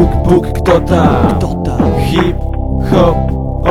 Bóg kto tam? Kto tam? Hip, hop,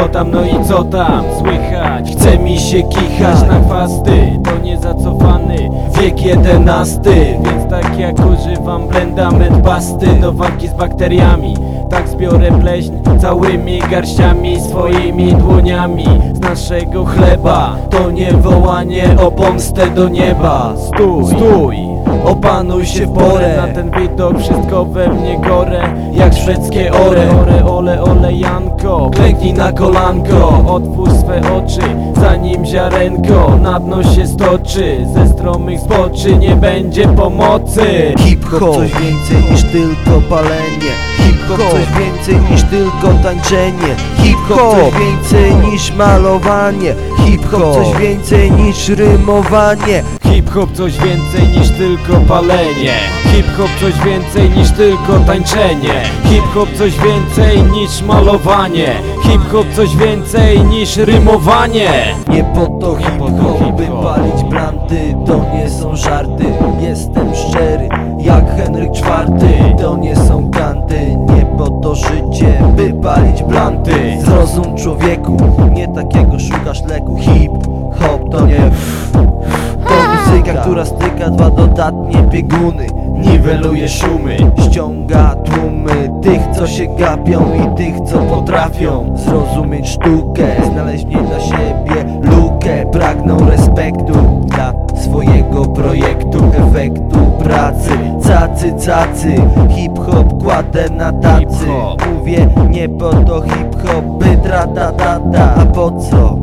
o tam no i co tam? Słychać? Chce mi się kichać na chwasty. To nie zacofany wiek jedenasty. Więc tak jak używam blendament pasty Do walki z bakteriami Tak zbiorę pleśń całymi garściami Swoimi dłoniami. Z naszego chleba To nie wołanie o pomstę do nieba. Stój, stój Opanuj się w porę. Na ten widok wszystko we mnie gore Jak szwedzkie ore. Ore, ole, ole, Janko Klęknij na kolanko. Otwórz swe oczy Zanim ziarenko. Na dno się stoczy Ze stromych zboczy Nie będzie pomocy. Hip-hop coś więcej niż tylko palenie. Hip-hop coś więcej niż tylko tańczenie. Hip-hop coś więcej niż malowanie. Hip-hop coś więcej niż rymowanie. Hip-hop coś więcej niż tylko palenie. Hip-hop coś więcej niż tylko tańczenie. Hip-hop coś więcej niż malowanie. Hip-hop coś więcej niż rymowanie. Nie po to. To nie są żarty, jestem szczery Jak Henryk IV To nie są kanty, nie po to życie By palić blanty. Zrozum człowieku, nie takiego szukasz leku. Hip-hop to nie To muzyka, która styka dwa dodatnie bieguny. Niweluje szumy, ściąga tłumy Tych co się gapią i tych co potrafią Zrozumieć sztukę, znaleźć w niej dla siebie lukę Pragną respektu dla swojego projektu Efektu pracy, cacy, cacy Hip-hop kładę na tacy. Mówię nie po to hip-hop, by trata tata A po co?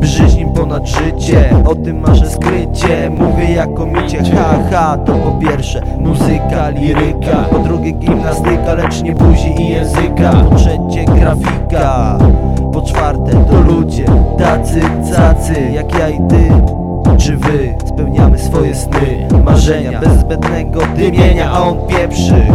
Brzyź im ponad życie, o tym marzę skrycie. Mówię jako micie, ha ha To po pierwsze muzyka, liryka. Po drugie gimnastyka, lecz nie buzi i języka. Po trzecie grafika. Po czwarte to ludzie, tacy, cacy. Jak ja i ty czy wy spełniamy swoje sny, marzenia Bez zbędnego dymienia, a on pieprzy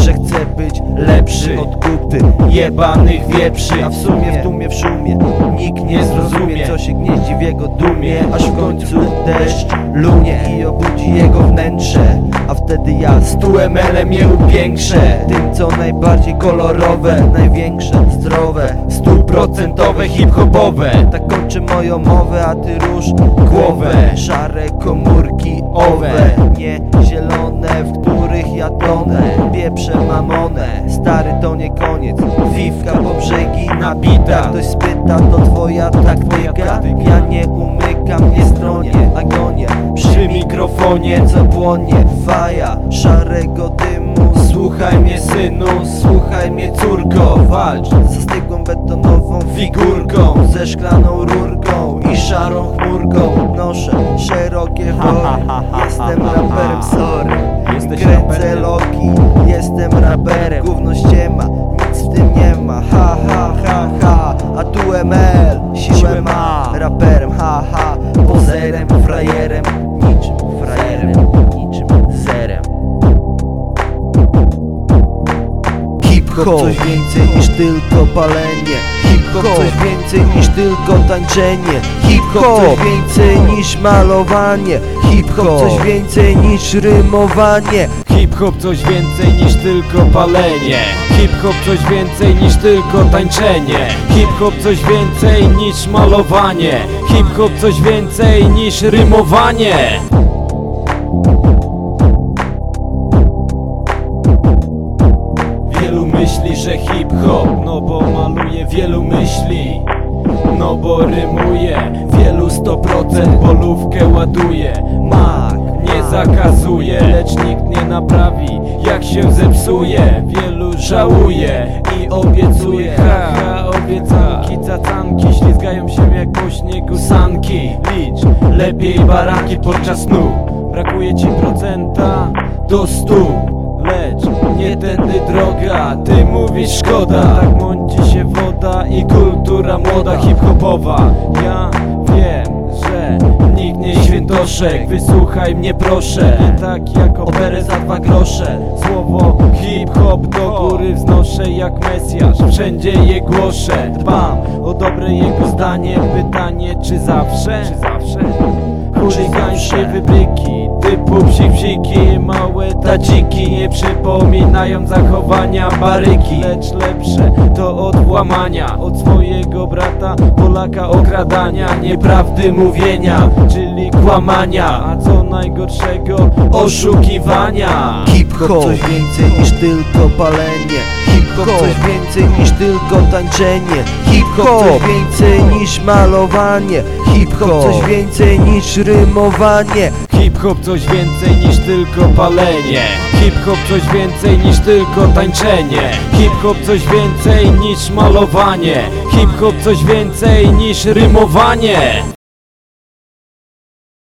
Że chce być lepszy od kupy jebanych wieprzy. A w sumie w tumie w szumie Nikt nie zrozumie co się gnieździ w jego dumie Aż w końcu deszcz lunie i obudzi jego wnętrze wtedy ja z tuemelem je upiększę. Tym co najbardziej kolorowe, największe, zdrowe Stuprocentowe, hip-hopowe. Tak kończę moją mowę, a ty rusz głowę. Szare komórki owe, nie zielone, w których ja tonę. Pieprze mamonę, stary to nie koniec. Fifka po brzegi nabita. Ktoś spyta, to twoja taktyka? Ja nie umykam, nie stronię, agonię. Przy mikrofonie, co płonie Faja, szarego dymu Słuchaj mnie synu, słuchaj mnie córko Walcz. Ze stygłą betonową figurką Ze szklaną rurką i szarą chmurką Noszę szerokie wory. Jestem raperem, sorry. Kręcę loki, jestem raperem. Gówno ściema, nic w tym nie ma. Ha ha ha ha, a tu ML Siłę ma, raperem ha ha. Pozerem, frajerem, niczym Hip-hop coś więcej niż tylko palenie. Hip-hop coś więcej niż tylko tańczenie. Hip-hop coś więcej niż malowanie. Hip-hop. coś więcej niż rymowanie. Hip-hop coś więcej niż tylko palenie. Hip-hop coś więcej niż tylko tańczenie. Hip-hop coś więcej niż malowanie. Hip-hop coś więcej niż rymowanie myśli, że hip-hop No bo maluje wielu myśli. No bo rymuje Wielu 100% bolówkę ładuje. Mak nie zakazuje Lecz nikt nie naprawi Jak się zepsuje. Wielu żałuje I obiecuje. Ha, ha obiecanki Cacanki ślizgają się jak po śniegu sanki Licz lepiej baraki podczas snu. Brakuje ci procenta do stu Lecz nie tędy droga, ty mówisz szkoda. Tak mąci się woda i kultura młoda hip-hopowa. Ja wiem, że nikt nie świętoszek. Wysłuchaj mnie proszę, tak jak operę za dwa grosze. Słowo hip-hop do góry wznoszę jak Mesjasz. Wszędzie je głoszę, dbam o dobre jego zdanie. Pytanie czy zawsze? Czy zawsze? chuligańskie wybryki Typu psik-psiki, małe tadziki Nie przypominają zachowania baryki Lecz lepsze to od włamania Od swojego brata Polaka okradania Nieprawdy mówienia, czyli kłamania A co najgorszego oszukiwania. Hip-hop. Coś więcej niż tylko palenie Hip-hop coś więcej niż tylko tańczenie. Hip-hop coś więcej niż malowanie. Hip-hop. coś więcej niż rymowanie. Hip-hop coś więcej niż tylko palenie. Hip-hop coś więcej niż tylko tańczenie. Hip-hop coś więcej niż malowanie. Hip-hop coś więcej niż rymowanie